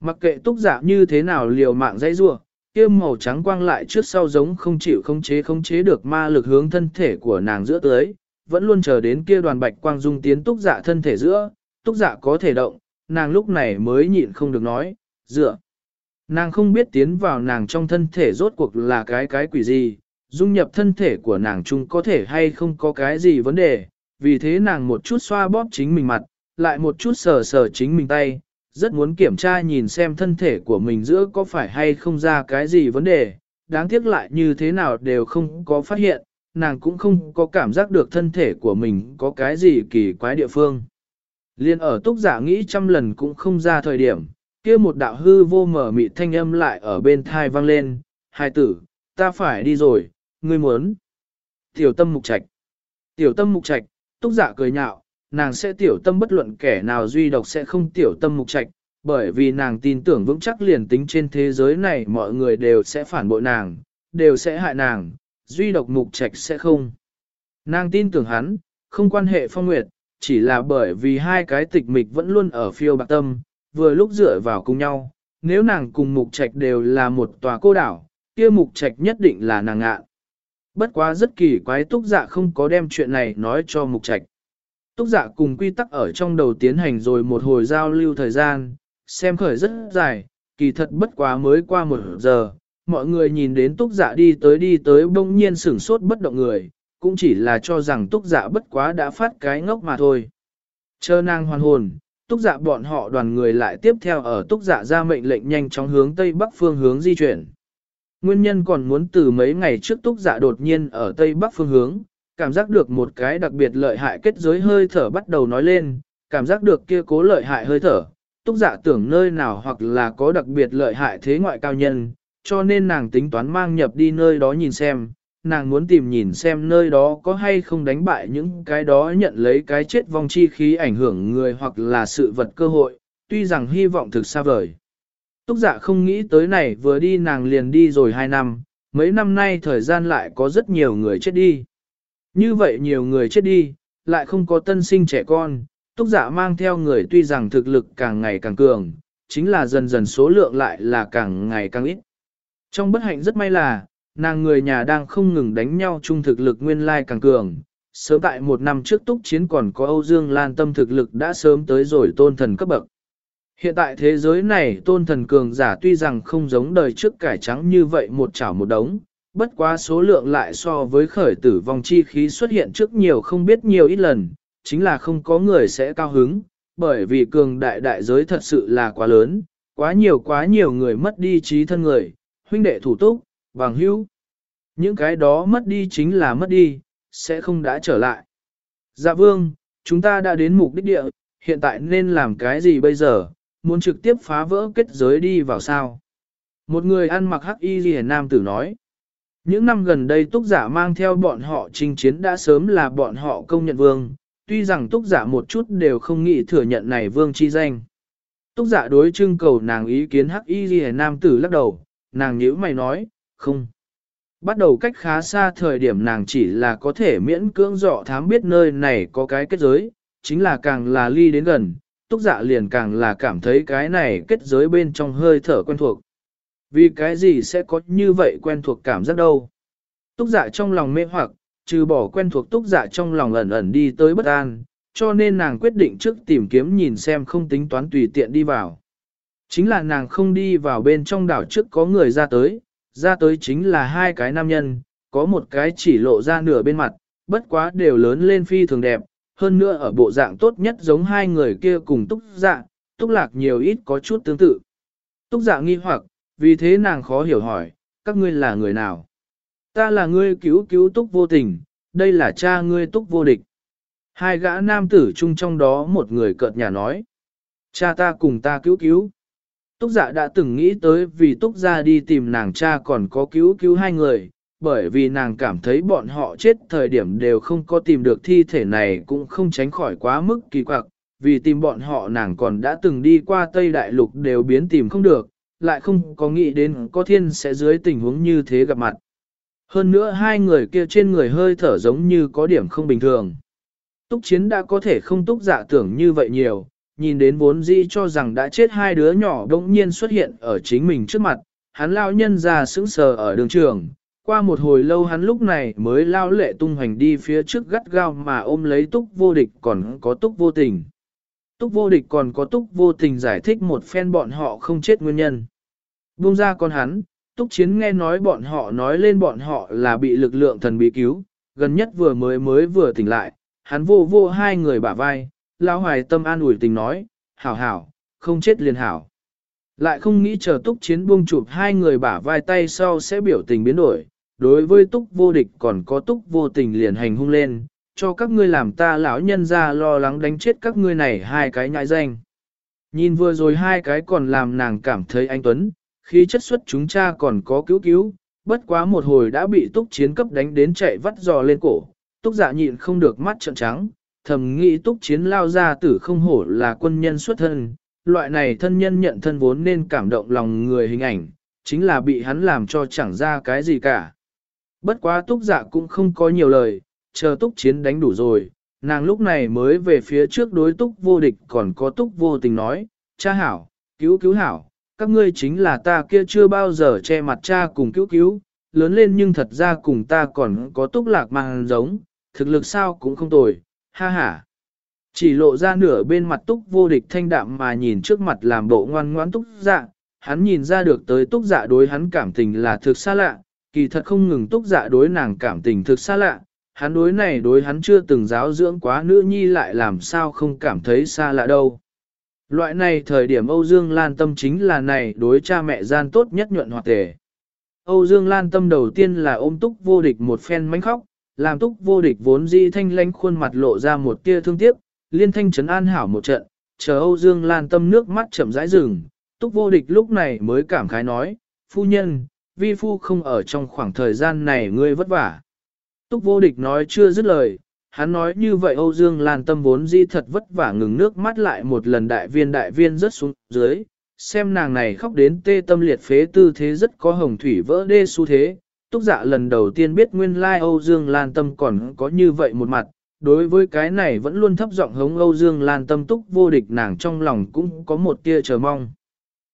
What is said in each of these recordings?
Mặc kệ túc giả như thế nào liều mạng dãy rua, kia màu trắng quang lại trước sau giống không chịu không chế không chế được ma lực hướng thân thể của nàng giữa tới, vẫn luôn chờ đến kia đoàn bạch quang dung tiến túc dạ thân thể giữa, túc dạ có thể động, nàng lúc này mới nhịn không được nói, dựa. Nàng không biết tiến vào nàng trong thân thể rốt cuộc là cái cái quỷ gì, dung nhập thân thể của nàng chung có thể hay không có cái gì vấn đề, vì thế nàng một chút xoa bóp chính mình mặt, lại một chút sờ sờ chính mình tay, rất muốn kiểm tra nhìn xem thân thể của mình giữa có phải hay không ra cái gì vấn đề, đáng tiếc lại như thế nào đều không có phát hiện, nàng cũng không có cảm giác được thân thể của mình có cái gì kỳ quái địa phương. Liên ở túc giả nghĩ trăm lần cũng không ra thời điểm, kia một đạo hư vô mở mị thanh âm lại ở bên thai vang lên, hai tử, ta phải đi rồi, ngươi muốn. Tiểu tâm mục trạch. Tiểu tâm mục trạch, túc giả cười nhạo, nàng sẽ tiểu tâm bất luận kẻ nào duy độc sẽ không tiểu tâm mục trạch, bởi vì nàng tin tưởng vững chắc liền tính trên thế giới này mọi người đều sẽ phản bội nàng, đều sẽ hại nàng, duy độc mục trạch sẽ không. Nàng tin tưởng hắn, không quan hệ phong nguyệt, chỉ là bởi vì hai cái tịch mịch vẫn luôn ở phiêu bạc tâm, vừa lúc dựa vào cùng nhau, nếu nàng cùng mục trạch đều là một tòa cô đảo, kia mục trạch nhất định là nàng ngạ. Bất quá rất kỳ quái túc dạ không có đem chuyện này nói cho mục trạch. Túc dạ cùng quy tắc ở trong đầu tiến hành rồi một hồi giao lưu thời gian, xem khởi rất dài, kỳ thật bất quá mới qua một giờ, mọi người nhìn đến túc dạ đi tới đi tới bỗng nhiên sửng sốt bất động người, cũng chỉ là cho rằng túc dạ bất quá đã phát cái ngốc mà thôi. Chờ nàng hoàn hồn, túc dạ bọn họ đoàn người lại tiếp theo ở túc dạ ra mệnh lệnh nhanh chóng hướng tây bắc phương hướng di chuyển. Nguyên nhân còn muốn từ mấy ngày trước túc dạ đột nhiên ở tây bắc phương hướng, cảm giác được một cái đặc biệt lợi hại kết giới hơi thở bắt đầu nói lên, cảm giác được kia cố lợi hại hơi thở, túc dạ tưởng nơi nào hoặc là có đặc biệt lợi hại thế ngoại cao nhân, cho nên nàng tính toán mang nhập đi nơi đó nhìn xem, nàng muốn tìm nhìn xem nơi đó có hay không đánh bại những cái đó nhận lấy cái chết vong chi khí ảnh hưởng người hoặc là sự vật cơ hội, tuy rằng hy vọng thực xa vời. Túc dạ không nghĩ tới này vừa đi nàng liền đi rồi hai năm, mấy năm nay thời gian lại có rất nhiều người chết đi. Như vậy nhiều người chết đi, lại không có tân sinh trẻ con, túc dạ mang theo người tuy rằng thực lực càng ngày càng cường, chính là dần dần số lượng lại là càng ngày càng ít. Trong bất hạnh rất may là, nàng người nhà đang không ngừng đánh nhau chung thực lực nguyên lai càng cường. Sớm tại một năm trước túc chiến còn có Âu Dương Lan Tâm thực lực đã sớm tới rồi tôn thần cấp bậc. Hiện tại thế giới này tôn thần cường giả tuy rằng không giống đời trước cải trắng như vậy một chảo một đống, bất quá số lượng lại so với khởi tử vong chi khí xuất hiện trước nhiều không biết nhiều ít lần, chính là không có người sẽ cao hứng, bởi vì cường đại đại giới thật sự là quá lớn, quá nhiều quá nhiều người mất đi trí thân người, huynh đệ thủ túc, bằng hữu. Những cái đó mất đi chính là mất đi, sẽ không đã trở lại. Dạ vương, chúng ta đã đến mục đích địa, hiện tại nên làm cái gì bây giờ, muốn trực tiếp phá vỡ kết giới đi vào sao? Một người ăn mặc hắc y ghi nam tử nói. Những năm gần đây túc giả mang theo bọn họ chinh chiến đã sớm là bọn họ công nhận vương, tuy rằng túc giả một chút đều không nghĩ thừa nhận này vương chi danh. Túc giả đối trưng cầu nàng ý kiến hắc y ghi nam tử lắc đầu, nàng nhíu mày nói, không. Bắt đầu cách khá xa thời điểm nàng chỉ là có thể miễn cưỡng dọ thám biết nơi này có cái kết giới, chính là càng là ly đến gần, túc giả liền càng là cảm thấy cái này kết giới bên trong hơi thở quen thuộc. Vì cái gì sẽ có như vậy quen thuộc cảm giác đâu? Túc dạ trong lòng mê hoặc, trừ bỏ quen thuộc túc dạ trong lòng ẩn ẩn đi tới bất an, cho nên nàng quyết định trước tìm kiếm nhìn xem không tính toán tùy tiện đi vào. Chính là nàng không đi vào bên trong đảo trước có người ra tới, ra tới chính là hai cái nam nhân, có một cái chỉ lộ ra nửa bên mặt, bất quá đều lớn lên phi thường đẹp, hơn nữa ở bộ dạng tốt nhất giống hai người kia cùng túc dạ, túc lạc nhiều ít có chút tương tự. Túc dạ nghi hoặc, vì thế nàng khó hiểu hỏi, các ngươi là người nào? Ta là ngươi cứu cứu túc vô tình, đây là cha ngươi túc vô địch. Hai gã nam tử chung trong đó một người cợt nhà nói. Cha ta cùng ta cứu cứu. Túc dạ đã từng nghĩ tới vì Túc ra đi tìm nàng cha còn có cứu cứu hai người, bởi vì nàng cảm thấy bọn họ chết thời điểm đều không có tìm được thi thể này cũng không tránh khỏi quá mức kỳ quặc, vì tìm bọn họ nàng còn đã từng đi qua Tây Đại Lục đều biến tìm không được, lại không có nghĩ đến có thiên sẽ dưới tình huống như thế gặp mặt. Hơn nữa hai người kia trên người hơi thở giống như có điểm không bình thường. Túc chiến đã có thể không túc giả tưởng như vậy nhiều, nhìn đến vốn dĩ cho rằng đã chết hai đứa nhỏ đông nhiên xuất hiện ở chính mình trước mặt, hắn lao nhân ra sững sờ ở đường trường. Qua một hồi lâu hắn lúc này mới lao lệ tung hoành đi phía trước gắt gao mà ôm lấy túc vô địch còn có túc vô tình. Túc vô địch còn có túc vô tình giải thích một phen bọn họ không chết nguyên nhân. Buông ra con hắn, túc chiến nghe nói bọn họ nói lên bọn họ là bị lực lượng thần bí cứu, gần nhất vừa mới mới vừa tỉnh lại, hắn vô vô hai người bả vai, lao hoài tâm an ủi tình nói, hảo hảo, không chết liền hảo. Lại không nghĩ chờ túc chiến buông chụp hai người bả vai tay sau sẽ biểu tình biến đổi, đối với túc vô địch còn có túc vô tình liền hành hung lên, cho các ngươi làm ta lão nhân ra lo lắng đánh chết các ngươi này hai cái nhãi danh. Nhìn vừa rồi hai cái còn làm nàng cảm thấy anh Tuấn, khi chất xuất chúng cha còn có cứu cứu, bất quá một hồi đã bị túc chiến cấp đánh đến chạy vắt giò lên cổ, túc dạ nhịn không được mắt trợn trắng, thầm nghĩ túc chiến lao ra tử không hổ là quân nhân xuất thân, loại này thân nhân nhận thân vốn nên cảm động lòng người hình ảnh, chính là bị hắn làm cho chẳng ra cái gì cả. Bất quá túc dạ cũng không có nhiều lời, chờ túc chiến đánh đủ rồi, nàng lúc này mới về phía trước đối túc vô địch còn có túc vô tình nói, cha hảo, cứu cứu hảo, các ngươi chính là ta kia chưa bao giờ che mặt cha cùng cứu cứu, lớn lên nhưng thật ra cùng ta còn có túc lạc mang giống, thực lực sao cũng không tồi, ha ha. Chỉ lộ ra nửa bên mặt túc vô địch thanh đạm mà nhìn trước mặt làm bộ ngoan ngoãn túc dạ, hắn nhìn ra được tới túc dạ đối hắn cảm tình là thực xa lạ, kỳ thật không ngừng túc dạ đối nàng cảm tình thực xa lạ, hắn đối này đối hắn chưa từng giáo dưỡng quá nữ nhi lại làm sao không cảm thấy xa lạ đâu. Loại này thời điểm Âu Dương Lan tâm chính là này đối cha mẹ gian tốt nhất nhuận hoạt tề. Âu Dương Lan tâm đầu tiên là ôm túc vô địch một phen mánh khóc, làm túc vô địch vốn di thanh lánh khuôn mặt lộ ra một tia thương tiếc, liên thanh trấn an hảo một trận, chờ Âu Dương Lan tâm nước mắt chậm rãi rừng, túc vô địch lúc này mới cảm khái nói, phu nhân, vi phu không ở trong khoảng thời gian này ngươi vất vả. Túc vô địch nói chưa dứt lời, hắn nói như vậy Âu Dương Lan tâm vốn di thật vất vả ngừng nước mắt lại một lần đại viên đại viên rớt xuống dưới, xem nàng này khóc đến tê tâm liệt phế tư thế rất có hồng thủy vỡ đê xu thế. Túc dạ lần đầu tiên biết nguyên lai Âu Dương Lan tâm còn có như vậy một mặt, đối với cái này vẫn luôn thấp giọng hống Âu Dương Lan tâm túc vô địch nàng trong lòng cũng có một tia chờ mong.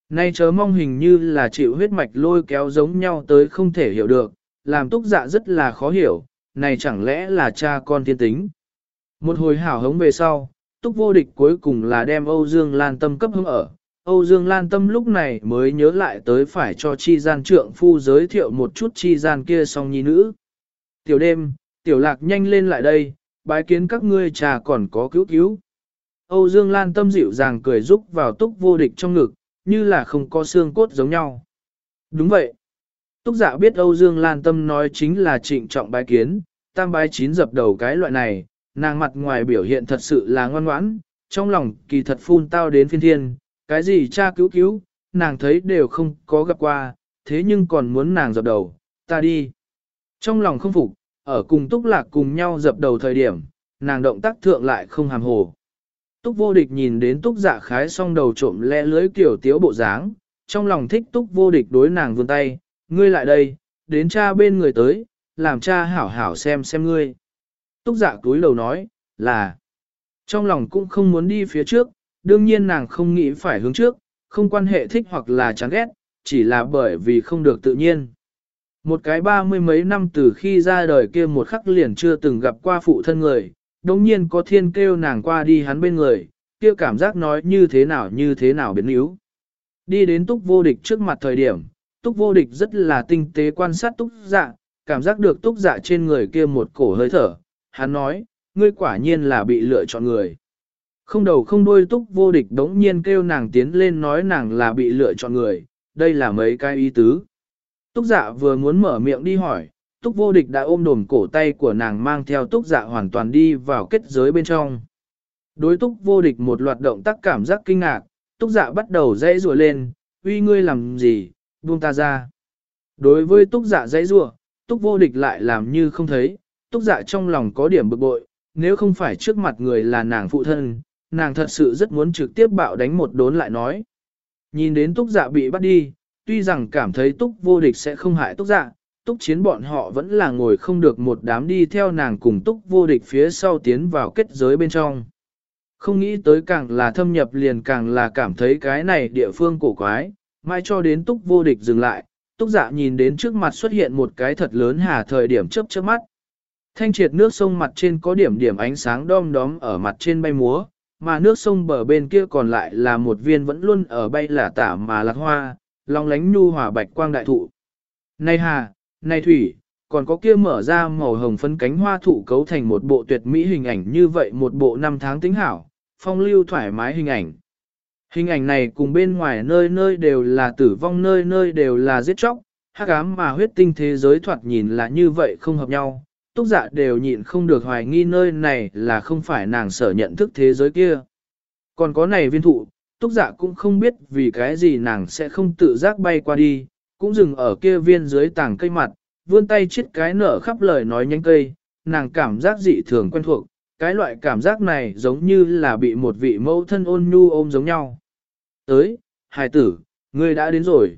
Nay chớ mong hình như là chịu huyết mạch lôi kéo giống nhau tới không thể hiểu được, làm túc dạ rất là khó hiểu, này chẳng lẽ là cha con thiên tính. Một hồi hảo hống về sau, túc vô địch cuối cùng là đem Âu Dương Lan Tâm cấp hứng ở. Âu Dương Lan Tâm lúc này mới nhớ lại tới phải cho chi gian trượng phu giới thiệu một chút chi gian kia song nhi nữ. Tiểu đêm, tiểu lạc nhanh lên lại đây, bái kiến các ngươi trà còn có cứu cứu. Âu Dương Lan Tâm dịu dàng cười rúc vào túc vô địch trong ngực, như là không có xương cốt giống nhau. Đúng vậy. Túc dạ biết Âu Dương Lan Tâm nói chính là trịnh trọng bái kiến, tam bái chín dập đầu cái loại này, nàng mặt ngoài biểu hiện thật sự là ngoan ngoãn, trong lòng kỳ thật phun tao đến phiên thiên, cái gì cha cứu cứu, nàng thấy đều không có gặp qua, thế nhưng còn muốn nàng dập đầu, ta đi. Trong lòng không phục, ở cùng túc lạc cùng nhau dập đầu thời điểm, nàng động tác thượng lại không hàm hồ. Túc vô địch nhìn đến túc dạ khái song đầu trộm lẽ lưới kiểu tiếu bộ dáng, trong lòng thích túc vô địch đối nàng vươn tay, ngươi lại đây, đến cha bên người tới, làm cha hảo hảo xem xem ngươi. Túc dạ giả túi lầu nói, là, trong lòng cũng không muốn đi phía trước, đương nhiên nàng không nghĩ phải hướng trước, không quan hệ thích hoặc là chán ghét, chỉ là bởi vì không được tự nhiên. Một cái ba mươi mấy năm từ khi ra đời kia một khắc liền chưa từng gặp qua phụ thân người, đồng nhiên có thiên kêu nàng qua đi hắn bên người, kia cảm giác nói như thế nào như thế nào biến yếu. Đi đến túc vô địch trước mặt thời điểm, túc vô địch rất là tinh tế quan sát túc dạ, cảm giác được túc dạ trên người kia một cổ hơi thở. Hắn nói, ngươi quả nhiên là bị lựa chọn người. Không đầu không đuôi túc vô địch đống nhiên kêu nàng tiến lên nói nàng là bị lựa chọn người, đây là mấy cái ý tứ. Túc dạ vừa muốn mở miệng đi hỏi, túc vô địch đã ôm đồm cổ tay của nàng mang theo túc dạ hoàn toàn đi vào kết giới bên trong. Đối túc vô địch một loạt động tác cảm giác kinh ngạc, túc dạ bắt đầu dãy rùa lên, uy ngươi làm gì, buông ta ra. Đối với túc dạ dãy rùa, túc vô địch lại làm như không thấy, túc dạ trong lòng có điểm bực bội, nếu không phải trước mặt người là nàng phụ thân, nàng thật sự rất muốn trực tiếp bạo đánh một đốn lại nói. Nhìn đến túc dạ bị bắt đi, tuy rằng cảm thấy túc vô địch sẽ không hại túc dạ, túc chiến bọn họ vẫn là ngồi không được một đám đi theo nàng cùng túc vô địch phía sau tiến vào kết giới bên trong. Không nghĩ tới càng là thâm nhập liền càng là cảm thấy cái này địa phương cổ quái, mai cho đến túc vô địch dừng lại, túc dạ nhìn đến trước mặt xuất hiện một cái thật lớn hà thời điểm chớp chớp mắt. Thanh triệt nước sông mặt trên có điểm điểm ánh sáng đom đóm ở mặt trên bay múa, mà nước sông bờ bên kia còn lại là một viên vẫn luôn ở bay là tả mà lạc hoa, long lánh nhu hòa bạch quang đại thụ. Này hà, này thủy, còn có kia mở ra màu hồng phấn cánh hoa thụ cấu thành một bộ tuyệt mỹ hình ảnh như vậy một bộ năm tháng tính hảo, phong lưu thoải mái hình ảnh. Hình ảnh này cùng bên ngoài nơi nơi đều là tử vong nơi nơi đều là giết chóc, hắc ám mà huyết tinh thế giới thoạt nhìn là như vậy không hợp nhau, túc dạ đều nhịn không được hoài nghi nơi này là không phải nàng sở nhận thức thế giới kia. Còn có này viên thụ, túc dạ cũng không biết vì cái gì nàng sẽ không tự giác bay qua đi, cũng dừng ở kia viên dưới tảng cây mặt, vươn tay chiết cái nở khắp lời nói nhánh cây, nàng cảm giác dị thường quen thuộc, cái loại cảm giác này giống như là bị một vị mẫu thân ôn nhu ôm giống nhau. Tới, hài tử, ngươi đã đến rồi.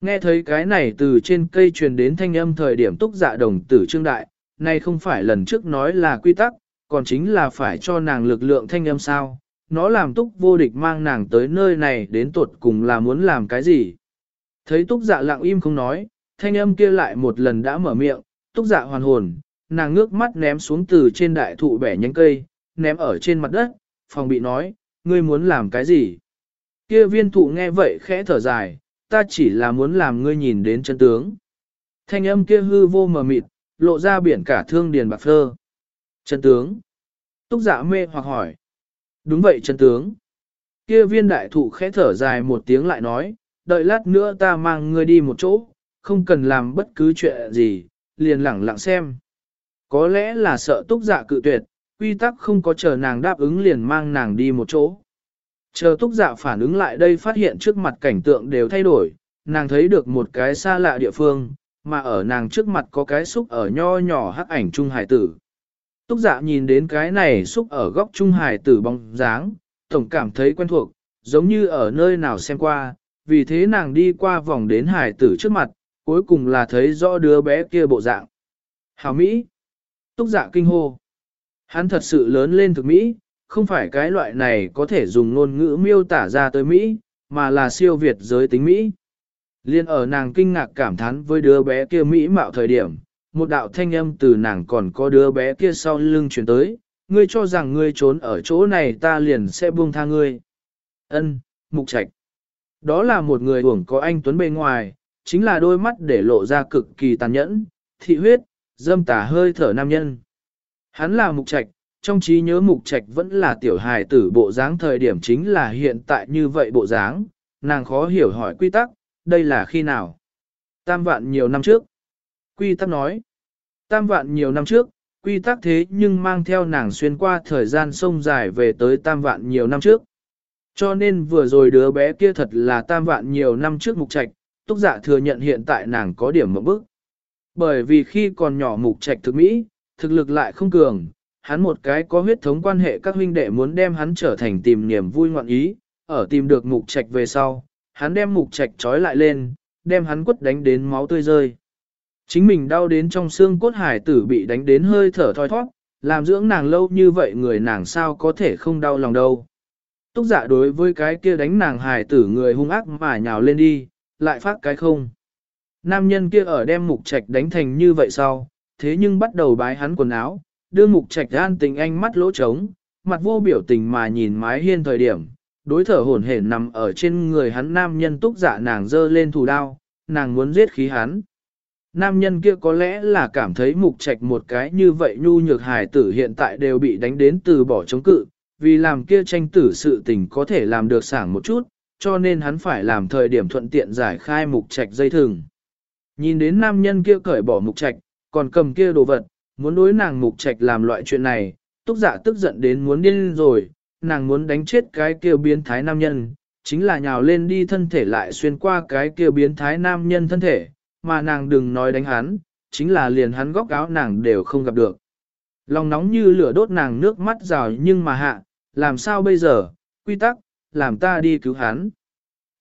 Nghe thấy cái này từ trên cây truyền đến thanh âm thời điểm túc dạ đồng tử trương đại, này không phải lần trước nói là quy tắc, còn chính là phải cho nàng lực lượng thanh âm sao. Nó làm túc vô địch mang nàng tới nơi này đến tuột cùng là muốn làm cái gì. Thấy túc dạ lặng im không nói, thanh âm kia lại một lần đã mở miệng, túc dạ hoàn hồn, nàng ngước mắt ném xuống từ trên đại thụ bẻ nhánh cây, ném ở trên mặt đất, phòng bị nói, ngươi muốn làm cái gì? Kia viên thụ nghe vậy khẽ thở dài, ta chỉ là muốn làm ngươi nhìn đến chân tướng. Thanh âm kia hư vô mờ mịt, lộ ra biển cả thương điền bạc phơ. Chân tướng. Túc dạ mê hoặc hỏi. Đúng vậy chân tướng. Kia viên đại thụ khẽ thở dài một tiếng lại nói, đợi lát nữa ta mang ngươi đi một chỗ, không cần làm bất cứ chuyện gì, liền lẳng lặng xem. Có lẽ là sợ túc dạ cự tuyệt, quy tắc không có chờ nàng đáp ứng liền mang nàng đi một chỗ. Chờ túc dạ phản ứng lại đây phát hiện trước mặt cảnh tượng đều thay đổi, nàng thấy được một cái xa lạ địa phương, mà ở nàng trước mặt có cái xúc ở nho nhỏ hắc ảnh trung hải tử. Túc dạ nhìn đến cái này xúc ở góc trung hải tử bóng dáng, tổng cảm thấy quen thuộc, giống như ở nơi nào xem qua, vì thế nàng đi qua vòng đến hải tử trước mặt, cuối cùng là thấy rõ đứa bé kia bộ dạng. Hảo Mỹ! Túc dạ kinh hô! Hắn thật sự lớn lên thực Mỹ, không phải cái loại này có thể dùng ngôn ngữ miêu tả ra tới Mỹ, mà là siêu việt giới tính Mỹ. Liên ở nàng kinh ngạc cảm thán với đứa bé kia Mỹ mạo thời điểm, một đạo thanh âm từ nàng còn có đứa bé kia sau lưng chuyển tới, ngươi cho rằng ngươi trốn ở chỗ này ta liền sẽ buông tha ngươi. Ân, mục trạch. Đó là một người uổng có anh Tuấn bề ngoài, chính là đôi mắt để lộ ra cực kỳ tàn nhẫn, thị huyết, dâm tà hơi thở nam nhân. Hắn là mục trạch, trong trí nhớ mục trạch vẫn là tiểu hài tử bộ dáng thời điểm chính là hiện tại như vậy bộ dáng, nàng khó hiểu hỏi quy tắc, đây là khi nào? Tam vạn nhiều năm trước. Quy tắc nói, tam vạn nhiều năm trước, quy tắc thế nhưng mang theo nàng xuyên qua thời gian sông dài về tới tam vạn nhiều năm trước. Cho nên vừa rồi đứa bé kia thật là tam vạn nhiều năm trước mục trạch, túc dạ thừa nhận hiện tại nàng có điểm mẫu bức. Bởi vì khi còn nhỏ mục trạch thực mỹ, thực lực lại không cường, hắn một cái có huyết thống quan hệ các huynh đệ muốn đem hắn trở thành tìm niềm vui ngoạn ý, ở tìm được mục trạch về sau, hắn đem mục trạch trói lại lên, đem hắn quất đánh đến máu tươi rơi. Chính mình đau đến trong xương cốt hải tử bị đánh đến hơi thở thoi thoát, làm dưỡng nàng lâu như vậy người nàng sao có thể không đau lòng đâu. Túc dạ đối với cái kia đánh nàng hải tử người hung ác mà nhào lên đi, lại phát cái không. Nam nhân kia ở đem mục trạch đánh thành như vậy sau, thế nhưng bắt đầu bái hắn quần áo, đưa mục trạch an tình anh mắt lỗ trống, mặt vô biểu tình mà nhìn mái hiên thời điểm, đối thở hổn hển nằm ở trên người hắn nam nhân túc dạ nàng dơ lên thủ đao, nàng muốn giết khí hắn. Nam nhân kia có lẽ là cảm thấy mục trạch một cái như vậy nhu nhược hài tử hiện tại đều bị đánh đến từ bỏ chống cự, vì làm kia tranh tử sự tình có thể làm được sảng một chút, cho nên hắn phải làm thời điểm thuận tiện giải khai mục trạch dây thừng. Nhìn đến nam nhân kia cởi bỏ mục trạch, còn cầm kia đồ vật, muốn đối nàng mục trạch làm loại chuyện này, túc giả tức giận đến muốn điên rồi, nàng muốn đánh chết cái kia biến thái nam nhân, chính là nhào lên đi thân thể lại xuyên qua cái kia biến thái nam nhân thân thể, mà nàng đừng nói đánh hắn, chính là liền hắn góc áo nàng đều không gặp được. Lòng nóng như lửa đốt nàng nước mắt rào nhưng mà hạ, làm sao bây giờ, quy tắc, làm ta đi cứu hắn.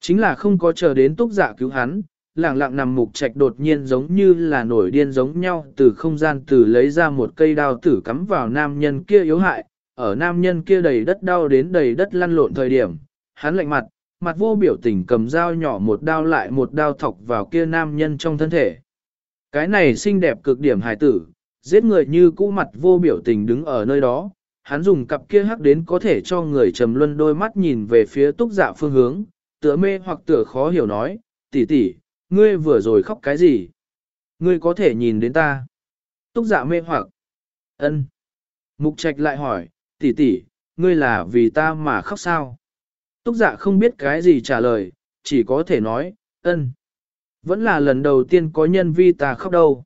Chính là không có chờ đến túc giả cứu hắn, lẳng lặng nằm mục trạch đột nhiên giống như là nổi điên giống nhau từ không gian từ lấy ra một cây đao tử cắm vào nam nhân kia yếu hại, ở nam nhân kia đầy đất đau đến đầy đất lăn lộn thời điểm, hắn lạnh mặt, mặt vô biểu tình cầm dao nhỏ một đao lại một đao thọc vào kia nam nhân trong thân thể. Cái này xinh đẹp cực điểm hài tử, giết người như cũ mặt vô biểu tình đứng ở nơi đó, hắn dùng cặp kia hắc đến có thể cho người trầm luân đôi mắt nhìn về phía túc dạ phương hướng, tựa mê hoặc tựa khó hiểu nói, tỷ tỷ, ngươi vừa rồi khóc cái gì? Ngươi có thể nhìn đến ta. Túc dạ mê hoặc. ân. Mục trạch lại hỏi, tỷ tỷ, ngươi là vì ta mà khóc sao? Túc dạ không biết cái gì trả lời, chỉ có thể nói, ân. Vẫn là lần đầu tiên có nhân vi ta khóc đâu.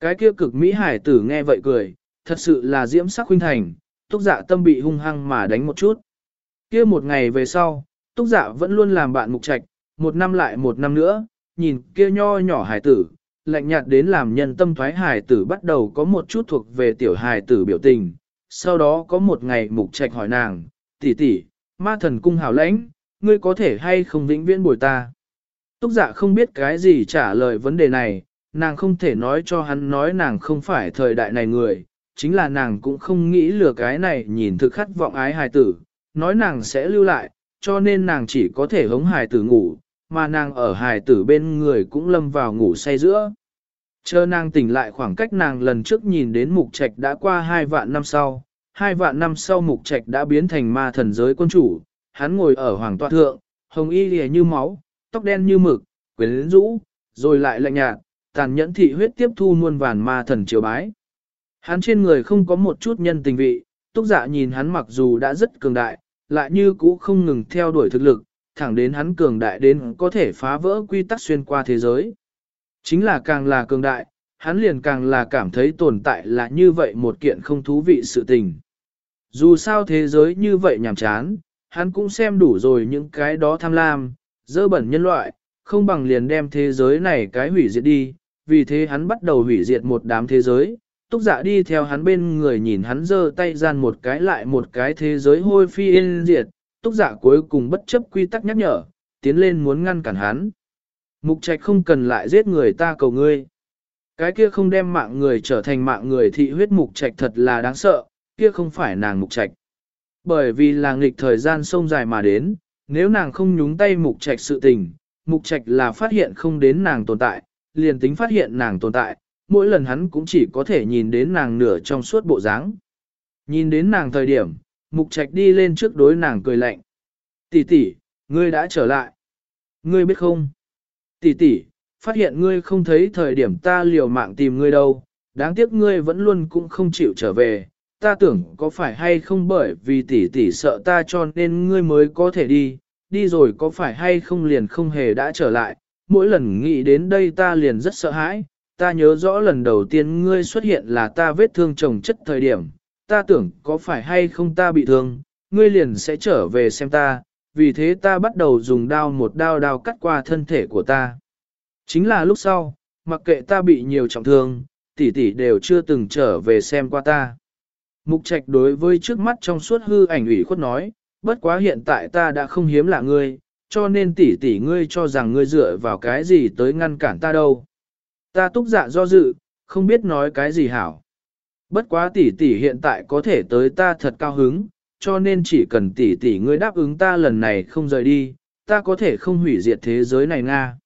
Cái kia cực Mỹ hải tử nghe vậy cười, thật sự là diễm sắc huynh thành, túc dạ tâm bị hung hăng mà đánh một chút. Kia một ngày về sau, túc dạ vẫn luôn làm bạn mục trạch, một năm lại một năm nữa, nhìn kia nho nhỏ hải tử, lạnh nhạt đến làm nhân tâm thoái hải tử bắt đầu có một chút thuộc về tiểu hải tử biểu tình. Sau đó có một ngày mục trạch hỏi nàng, tỷ tỷ, ma thần cung hào lãnh, ngươi có thể hay không vĩnh viễn bồi ta. Túc dạ không biết cái gì trả lời vấn đề này, nàng không thể nói cho hắn nói nàng không phải thời đại này người, chính là nàng cũng không nghĩ lừa cái này nhìn thực khát vọng ái hài tử, nói nàng sẽ lưu lại, cho nên nàng chỉ có thể hống hài tử ngủ, mà nàng ở hài tử bên người cũng lâm vào ngủ say giữa. Chờ nàng tỉnh lại khoảng cách nàng lần trước nhìn đến mục trạch đã qua hai vạn năm sau, hai vạn năm sau mục trạch đã biến thành ma thần giới quân chủ, hắn ngồi ở hoàng tọa thượng, hồng y lìa như máu, tóc đen như mực, quyến rũ, rồi lại lạnh nhạt, tàn nhẫn thị huyết tiếp thu muôn vàn ma thần triều bái. Hắn trên người không có một chút nhân tình vị, túc dạ nhìn hắn mặc dù đã rất cường đại, lại như cũ không ngừng theo đuổi thực lực, thẳng đến hắn cường đại đến có thể phá vỡ quy tắc xuyên qua thế giới. Chính là càng là cường đại, hắn liền càng là cảm thấy tồn tại là như vậy một kiện không thú vị sự tình. Dù sao thế giới như vậy nhàm chán, hắn cũng xem đủ rồi những cái đó tham lam, dơ bẩn nhân loại, không bằng liền đem thế giới này cái hủy diệt đi, vì thế hắn bắt đầu hủy diệt một đám thế giới. Túc giả đi theo hắn bên người nhìn hắn giơ tay gian một cái lại một cái thế giới hôi phi yên diệt, túc giả cuối cùng bất chấp quy tắc nhắc nhở, tiến lên muốn ngăn cản hắn. Mục trạch không cần lại giết người ta cầu ngươi. Cái kia không đem mạng người trở thành mạng người thị huyết mục trạch thật là đáng sợ, kia không phải nàng mục trạch. Bởi vì là nghịch thời gian sông dài mà đến, nếu nàng không nhúng tay mục trạch sự tình, mục trạch là phát hiện không đến nàng tồn tại, liền tính phát hiện nàng tồn tại, mỗi lần hắn cũng chỉ có thể nhìn đến nàng nửa trong suốt bộ dáng. Nhìn đến nàng thời điểm, mục trạch đi lên trước đối nàng cười lạnh. Tỷ tỷ, ngươi đã trở lại. Ngươi biết không? Tỷ tỷ, phát hiện ngươi không thấy thời điểm ta liều mạng tìm ngươi đâu, đáng tiếc ngươi vẫn luôn cũng không chịu trở về. Ta tưởng có phải hay không bởi vì tỷ tỷ sợ ta cho nên ngươi mới có thể đi, đi rồi có phải hay không liền không hề đã trở lại, mỗi lần nghĩ đến đây ta liền rất sợ hãi, ta nhớ rõ lần đầu tiên ngươi xuất hiện là ta vết thương chồng chất thời điểm, ta tưởng có phải hay không ta bị thương, ngươi liền sẽ trở về xem ta, vì thế ta bắt đầu dùng đao một đao đao cắt qua thân thể của ta. Chính là lúc sau, mặc kệ ta bị nhiều trọng thương, tỷ tỷ đều chưa từng trở về xem qua ta. Mục trạch đối với trước mắt trong suốt hư ảnh ủy khuất nói, bất quá hiện tại ta đã không hiếm lạ ngươi, cho nên tỷ tỷ ngươi cho rằng ngươi dựa vào cái gì tới ngăn cản ta đâu. Ta túc dạ do dự, không biết nói cái gì hảo. Bất quá tỷ tỷ hiện tại có thể tới ta thật cao hứng, cho nên chỉ cần tỷ tỷ ngươi đáp ứng ta lần này không rời đi, ta có thể không hủy diệt thế giới này Nga.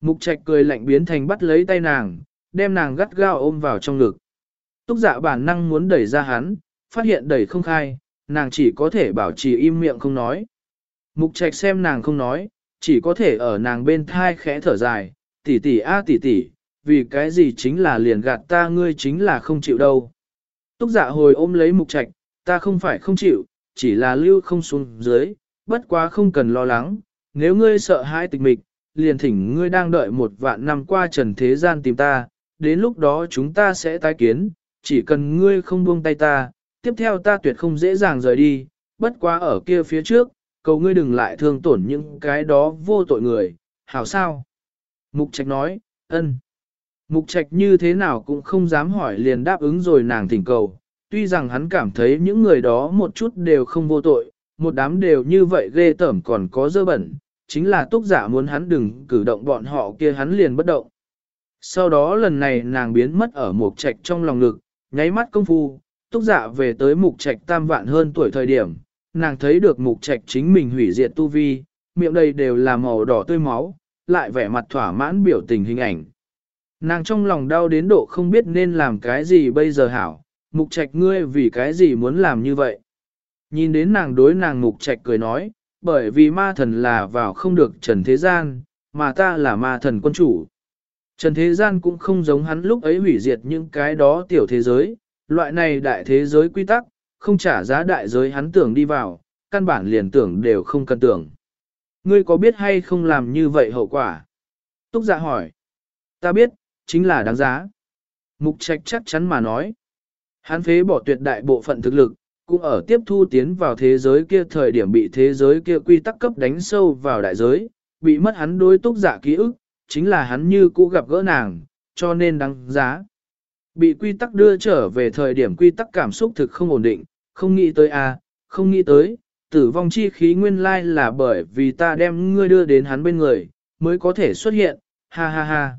Mục trạch cười lạnh biến thành bắt lấy tay nàng, đem nàng gắt gao ôm vào trong ngực. Túc dạ bản năng muốn đẩy ra hắn, phát hiện đẩy không khai, nàng chỉ có thể bảo trì im miệng không nói. Mục trạch xem nàng không nói, chỉ có thể ở nàng bên thai khẽ thở dài, tỷ tỷ a tỷ tỷ, vì cái gì chính là liền gạt ta ngươi chính là không chịu đâu. Túc giả hồi ôm lấy mục trạch, ta không phải không chịu, chỉ là lưu không xuống dưới, bất quá không cần lo lắng, nếu ngươi sợ hãi tịch mịch, liền thỉnh ngươi đang đợi một vạn năm qua trần thế gian tìm ta, đến lúc đó chúng ta sẽ tái kiến, chỉ cần ngươi không buông tay ta, tiếp theo ta tuyệt không dễ dàng rời đi, bất quá ở kia phía trước, cầu ngươi đừng lại thương tổn những cái đó vô tội người, hảo sao? Mục trạch nói, ân. Mục trạch như thế nào cũng không dám hỏi liền đáp ứng rồi nàng thỉnh cầu, tuy rằng hắn cảm thấy những người đó một chút đều không vô tội, một đám đều như vậy ghê tởm còn có dơ bẩn, chính là túc giả muốn hắn đừng cử động bọn họ kia hắn liền bất động. Sau đó lần này nàng biến mất ở mục trạch trong lòng ngực, nháy mắt công phu, túc giả về tới mục trạch tam vạn hơn tuổi thời điểm, nàng thấy được mục trạch chính mình hủy diệt tu vi, miệng đầy đều là màu đỏ tươi máu, lại vẻ mặt thỏa mãn biểu tình hình ảnh. Nàng trong lòng đau đến độ không biết nên làm cái gì bây giờ hảo, mục trạch ngươi vì cái gì muốn làm như vậy. Nhìn đến nàng đối nàng mục trạch cười nói, bởi vì ma thần là vào không được trần thế gian, mà ta là ma thần quân chủ. Trần thế gian cũng không giống hắn lúc ấy hủy diệt những cái đó tiểu thế giới, loại này đại thế giới quy tắc, không trả giá đại giới hắn tưởng đi vào, căn bản liền tưởng đều không cần tưởng. Ngươi có biết hay không làm như vậy hậu quả? Túc giả hỏi. Ta biết, chính là đáng giá. Mục trạch chắc chắn mà nói. Hắn phế bỏ tuyệt đại bộ phận thực lực, cũng ở tiếp thu tiến vào thế giới kia thời điểm bị thế giới kia quy tắc cấp đánh sâu vào đại giới, bị mất hắn đối túc giả ký ức, chính là hắn như cũ gặp gỡ nàng, cho nên đáng giá. Bị quy tắc đưa trở về thời điểm quy tắc cảm xúc thực không ổn định, không nghĩ tới a, à, không nghĩ tới, tử vong chi khí nguyên lai là bởi vì ta đem ngươi đưa đến hắn bên người, mới có thể xuất hiện, ha ha ha.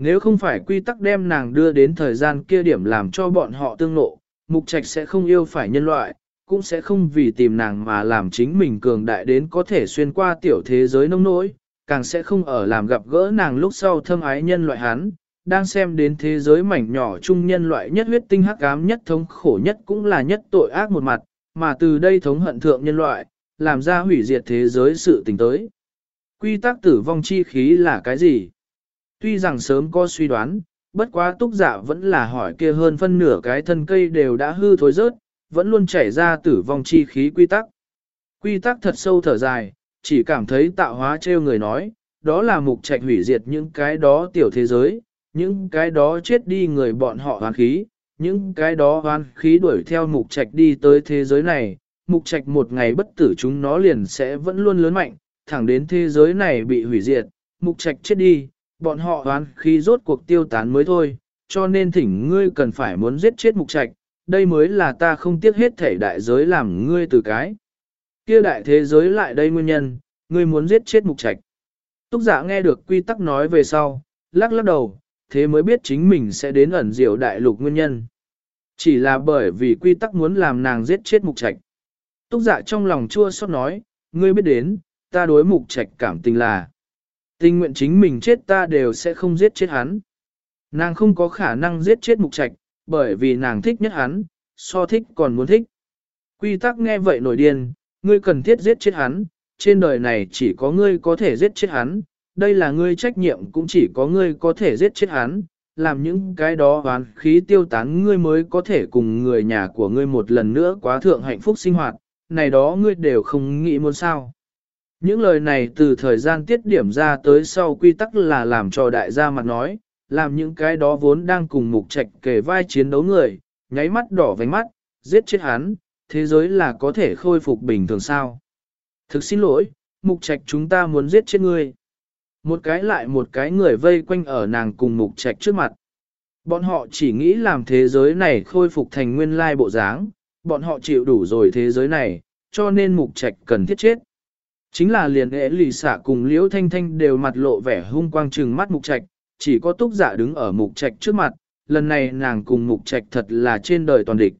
Nếu không phải quy tắc đem nàng đưa đến thời gian kia điểm làm cho bọn họ tương nộ, mục trạch sẽ không yêu phải nhân loại, cũng sẽ không vì tìm nàng mà làm chính mình cường đại đến có thể xuyên qua tiểu thế giới nông nỗi, càng sẽ không ở làm gặp gỡ nàng lúc sau thâm ái nhân loại hắn, đang xem đến thế giới mảnh nhỏ chung nhân loại nhất huyết tinh hắc ám nhất thống khổ nhất cũng là nhất tội ác một mặt, mà từ đây thống hận thượng nhân loại, làm ra hủy diệt thế giới sự tình tới. Quy tắc tử vong chi khí là cái gì? Tuy rằng sớm có suy đoán, bất quá túc giả vẫn là hỏi kia hơn phân nửa cái thân cây đều đã hư thối rớt, vẫn luôn chảy ra tử vong chi khí quy tắc. Quy tắc thật sâu thở dài, chỉ cảm thấy tạo hóa trêu người nói, đó là mục trạch hủy diệt những cái đó tiểu thế giới, những cái đó chết đi người bọn họ hoán khí, những cái đó hoán khí đuổi theo mục trạch đi tới thế giới này, mục trạch một ngày bất tử chúng nó liền sẽ vẫn luôn lớn mạnh, thẳng đến thế giới này bị hủy diệt, mục trạch chết đi, bọn họ hoán khi rốt cuộc tiêu tán mới thôi, cho nên thỉnh ngươi cần phải muốn giết chết mục trạch, đây mới là ta không tiếc hết thể đại giới làm ngươi từ cái. Kia đại thế giới lại đây nguyên nhân, ngươi muốn giết chết mục trạch. Túc giả nghe được quy tắc nói về sau, lắc lắc đầu, thế mới biết chính mình sẽ đến ẩn diệu đại lục nguyên nhân. Chỉ là bởi vì quy tắc muốn làm nàng giết chết mục trạch. Túc giả trong lòng chua xót nói, ngươi biết đến, ta đối mục trạch cảm tình là. Tình nguyện chính mình chết ta đều sẽ không giết chết hắn. Nàng không có khả năng giết chết mục trạch, bởi vì nàng thích nhất hắn, so thích còn muốn thích. Quy tắc nghe vậy nổi điên, ngươi cần thiết giết chết hắn, trên đời này chỉ có ngươi có thể giết chết hắn, đây là ngươi trách nhiệm cũng chỉ có ngươi có thể giết chết hắn, làm những cái đó hoán khí tiêu tán ngươi mới có thể cùng người nhà của ngươi một lần nữa quá thượng hạnh phúc sinh hoạt, này đó ngươi đều không nghĩ muốn sao. Những lời này từ thời gian tiết điểm ra tới sau quy tắc là làm cho đại gia mặt nói, làm những cái đó vốn đang cùng mục trạch kề vai chiến đấu người, nháy mắt đỏ vánh mắt, giết chết hắn, thế giới là có thể khôi phục bình thường sao. Thực xin lỗi, mục trạch chúng ta muốn giết chết ngươi. Một cái lại một cái người vây quanh ở nàng cùng mục trạch trước mặt. Bọn họ chỉ nghĩ làm thế giới này khôi phục thành nguyên lai bộ dáng, bọn họ chịu đủ rồi thế giới này, cho nên mục trạch cần thiết chết. Chính là liền ế lì xả cùng liễu thanh thanh đều mặt lộ vẻ hung quang trừng mắt mục trạch, chỉ có túc giả đứng ở mục trạch trước mặt, lần này nàng cùng mục trạch thật là trên đời toàn địch.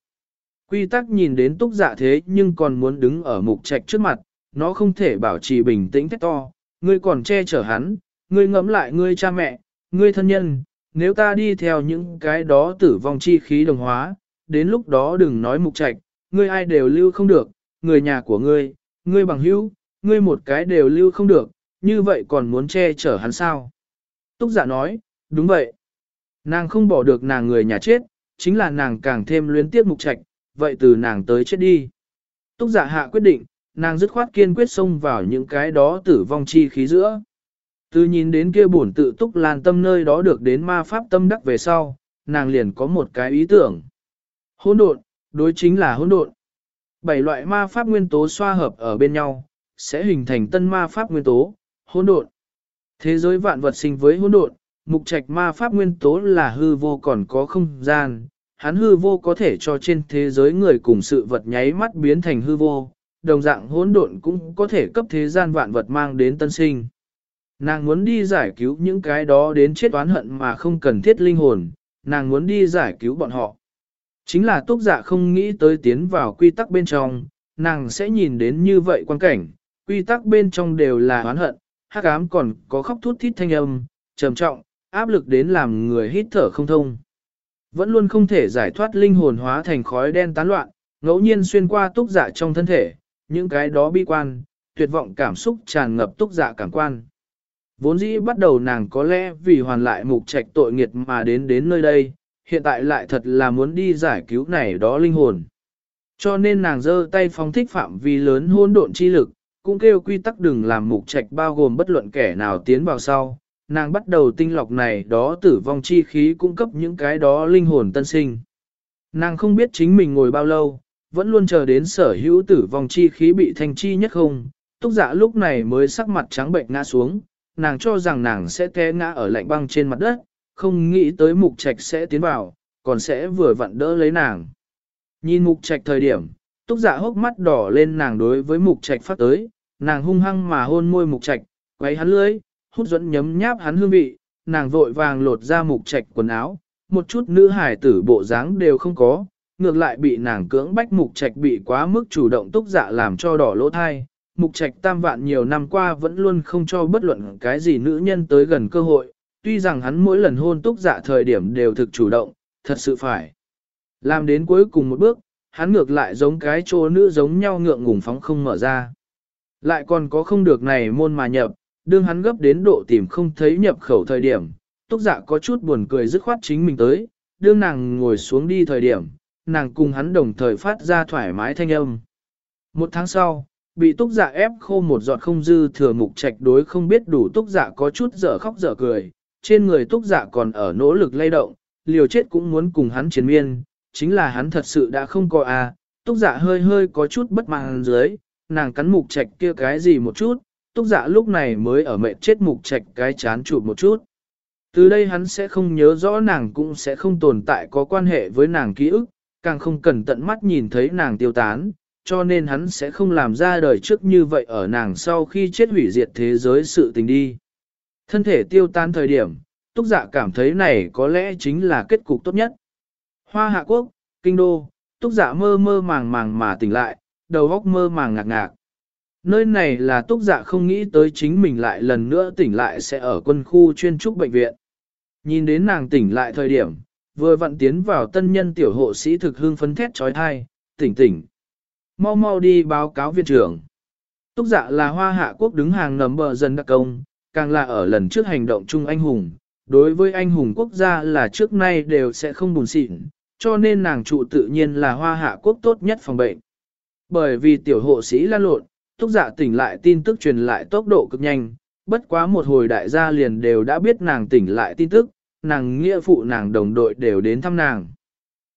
Quy tắc nhìn đến túc giả thế nhưng còn muốn đứng ở mục trạch trước mặt, nó không thể bảo trì bình tĩnh thét to, ngươi còn che chở hắn, ngươi ngẫm lại ngươi cha mẹ, ngươi thân nhân, nếu ta đi theo những cái đó tử vong chi khí đồng hóa, đến lúc đó đừng nói mục trạch, ngươi ai đều lưu không được, người nhà của ngươi, ngươi bằng hữu, ngươi một cái đều lưu không được, như vậy còn muốn che chở hắn sao? Túc giả nói, đúng vậy. Nàng không bỏ được nàng người nhà chết, chính là nàng càng thêm luyến tiếc mục trạch, vậy từ nàng tới chết đi. Túc giả hạ quyết định, nàng dứt khoát kiên quyết xông vào những cái đó tử vong chi khí giữa. Từ nhìn đến kia bổn tự túc lan tâm nơi đó được đến ma pháp tâm đắc về sau, nàng liền có một cái ý tưởng. Hỗn độn, đối chính là hỗn độn. Bảy loại ma pháp nguyên tố xoa hợp ở bên nhau, sẽ hình thành tân ma pháp nguyên tố, hỗn độn. Thế giới vạn vật sinh với hỗn độn, mục trạch ma pháp nguyên tố là hư vô còn có không gian, hắn hư vô có thể cho trên thế giới người cùng sự vật nháy mắt biến thành hư vô, đồng dạng hỗn độn cũng có thể cấp thế gian vạn vật mang đến tân sinh. Nàng muốn đi giải cứu những cái đó đến chết oán hận mà không cần thiết linh hồn, nàng muốn đi giải cứu bọn họ. Chính là túc dạ không nghĩ tới tiến vào quy tắc bên trong, nàng sẽ nhìn đến như vậy quan cảnh, quy tắc bên trong đều là oán hận, hắc ám còn có khóc thút thít thanh âm, trầm trọng, áp lực đến làm người hít thở không thông. Vẫn luôn không thể giải thoát linh hồn hóa thành khói đen tán loạn, ngẫu nhiên xuyên qua túc dạ trong thân thể, những cái đó bi quan, tuyệt vọng cảm xúc tràn ngập túc dạ cảm quan. Vốn dĩ bắt đầu nàng có lẽ vì hoàn lại mục trạch tội nghiệt mà đến đến nơi đây, hiện tại lại thật là muốn đi giải cứu này đó linh hồn. Cho nên nàng giơ tay phóng thích phạm vi lớn hôn độn chi lực, cũng kêu quy tắc đừng làm mục trạch bao gồm bất luận kẻ nào tiến vào sau. Nàng bắt đầu tinh lọc này đó tử vong chi khí cung cấp những cái đó linh hồn tân sinh. Nàng không biết chính mình ngồi bao lâu, vẫn luôn chờ đến sở hữu tử vong chi khí bị thanh chi nhất không. Túc giả lúc này mới sắc mặt trắng bệnh ngã xuống, nàng cho rằng nàng sẽ té ngã ở lạnh băng trên mặt đất, không nghĩ tới mục trạch sẽ tiến vào, còn sẽ vừa vặn đỡ lấy nàng. Nhìn mục trạch thời điểm, túc giả hốc mắt đỏ lên nàng đối với mục trạch phát tới, nàng hung hăng mà hôn môi mục trạch, quấy hắn lưới, hút dẫn nhấm nháp hắn hương vị, nàng vội vàng lột ra mục trạch quần áo, một chút nữ hải tử bộ dáng đều không có, ngược lại bị nàng cưỡng bách mục trạch bị quá mức chủ động túc dạ làm cho đỏ lỗ thai. Mục trạch tam vạn nhiều năm qua vẫn luôn không cho bất luận cái gì nữ nhân tới gần cơ hội, tuy rằng hắn mỗi lần hôn túc dạ thời điểm đều thực chủ động, thật sự phải. Làm đến cuối cùng một bước, hắn ngược lại giống cái chỗ nữ giống nhau ngượng ngùng phóng không mở ra. Lại còn có không được này môn mà nhập, đương hắn gấp đến độ tìm không thấy nhập khẩu thời điểm, túc giả có chút buồn cười dứt khoát chính mình tới, đương nàng ngồi xuống đi thời điểm, nàng cùng hắn đồng thời phát ra thoải mái thanh âm. Một tháng sau, bị túc giả ép khô một giọt không dư thừa mục trạch đối không biết đủ túc giả có chút dở khóc dở cười, trên người túc giả còn ở nỗ lực lay động, liều chết cũng muốn cùng hắn chiến miên, chính là hắn thật sự đã không coi à, túc giả hơi hơi có chút bất mãn dưới, nàng cắn mục trạch kia cái gì một chút, túc dạ lúc này mới ở mẹ chết mục trạch cái chán chụp một chút. Từ đây hắn sẽ không nhớ rõ nàng cũng sẽ không tồn tại có quan hệ với nàng ký ức, càng không cần tận mắt nhìn thấy nàng tiêu tán, cho nên hắn sẽ không làm ra đời trước như vậy ở nàng sau khi chết hủy diệt thế giới sự tình đi. Thân thể tiêu tan thời điểm, túc dạ cảm thấy này có lẽ chính là kết cục tốt nhất. Hoa hạ quốc, kinh đô, túc dạ mơ mơ màng màng mà tỉnh lại, đầu óc mơ màng ngạc ngạc. Nơi này là túc dạ không nghĩ tới chính mình lại lần nữa tỉnh lại sẽ ở quân khu chuyên trúc bệnh viện. Nhìn đến nàng tỉnh lại thời điểm, vừa vặn tiến vào tân nhân tiểu hộ sĩ thực hương phấn thét trói thai, tỉnh tỉnh. Mau mau đi báo cáo viên trưởng. Túc dạ là hoa hạ quốc đứng hàng nầm bờ dân đặc công, càng là ở lần trước hành động chung anh hùng. Đối với anh hùng quốc gia là trước nay đều sẽ không buồn xịn, cho nên nàng trụ tự nhiên là hoa hạ quốc tốt nhất phòng bệnh. Bởi vì tiểu hộ sĩ lan lộn, túc dạ tỉnh lại tin tức truyền lại tốc độ cực nhanh, bất quá một hồi đại gia liền đều đã biết nàng tỉnh lại tin tức, nàng nghĩa phụ nàng đồng đội đều đến thăm nàng.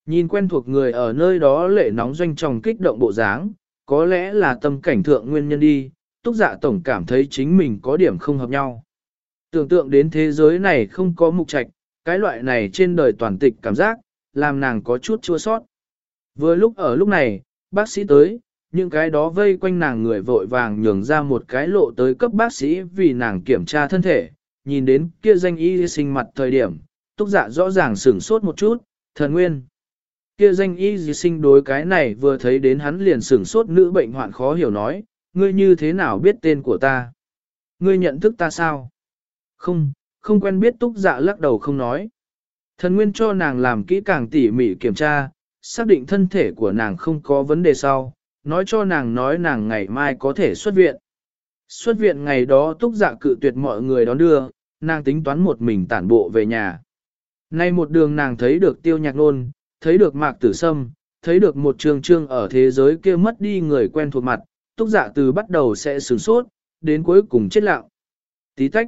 Nhìn quen thuộc người ở nơi đó lệ nóng doanh tròng kích động bộ dáng, có lẽ là tâm cảnh thượng nguyên nhân đi, túc dạ tổng cảm thấy chính mình có điểm không hợp nhau. Tưởng tượng đến thế giới này không có mục trạch, cái loại này trên đời toàn tịch cảm giác, làm nàng có chút chua sót. Vừa lúc ở lúc này, bác sĩ tới, những cái đó vây quanh nàng người vội vàng nhường ra một cái lộ tới cấp bác sĩ vì nàng kiểm tra thân thể, nhìn đến kia danh y sinh mặt thời điểm, túc dạ rõ ràng sửng sốt một chút, thần nguyên. Kia danh y sinh đối cái này vừa thấy đến hắn liền sửng sốt nữ bệnh hoạn khó hiểu nói, ngươi như thế nào biết tên của ta? Ngươi nhận thức ta sao? Không, không quen biết túc dạ lắc đầu không nói. Thần nguyên cho nàng làm kỹ càng tỉ mỉ kiểm tra, xác định thân thể của nàng không có vấn đề sau, nói cho nàng nói nàng ngày mai có thể xuất viện. Xuất viện ngày đó túc dạ cự tuyệt mọi người đón đưa, nàng tính toán một mình tản bộ về nhà. Nay một đường nàng thấy được tiêu nhạc nôn, thấy được mạc tử sâm, thấy được một trường trương ở thế giới kia mất đi người quen thuộc mặt, túc dạ từ bắt đầu sẽ sửng sốt, đến cuối cùng chết lặng. Tí tách.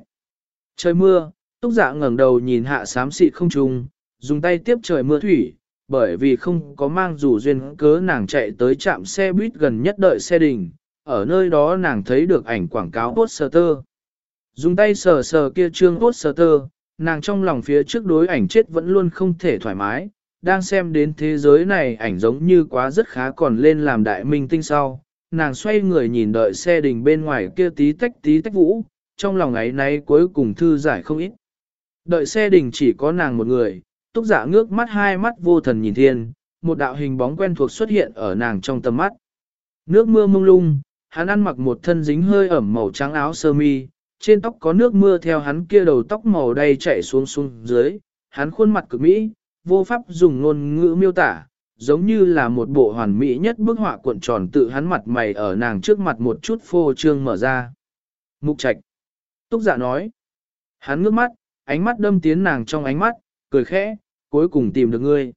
Trời mưa, túc dạ ngẩng đầu nhìn hạ xám xịt không trùng, dùng tay tiếp trời mưa thủy, bởi vì không có mang dù duyên cớ nàng chạy tới trạm xe buýt gần nhất đợi xe đình, ở nơi đó nàng thấy được ảnh quảng cáo poster. Dùng tay sờ sờ kia trương poster, nàng trong lòng phía trước đối ảnh chết vẫn luôn không thể thoải mái, đang xem đến thế giới này ảnh giống như quá rất khá còn lên làm đại minh tinh sau. Nàng xoay người nhìn đợi xe đình bên ngoài kia tí tách tí tách vũ, trong lòng ấy nay cuối cùng thư giải không ít. Đợi xe đình chỉ có nàng một người, túc giả ngước mắt hai mắt vô thần nhìn thiên, một đạo hình bóng quen thuộc xuất hiện ở nàng trong tầm mắt. Nước mưa mông lung, hắn ăn mặc một thân dính hơi ẩm màu trắng áo sơ mi, trên tóc có nước mưa theo hắn kia đầu tóc màu đay chảy xuống xuống dưới, hắn khuôn mặt cực mỹ, vô pháp dùng ngôn ngữ miêu tả, giống như là một bộ hoàn mỹ nhất bức họa cuộn tròn tự hắn mặt mày ở nàng trước mặt một chút phô trương mở ra. Mục trạch. Túc dạ nói. Hắn ngước mắt, ánh mắt đâm tiến nàng trong ánh mắt, cười khẽ, cuối cùng tìm được ngươi.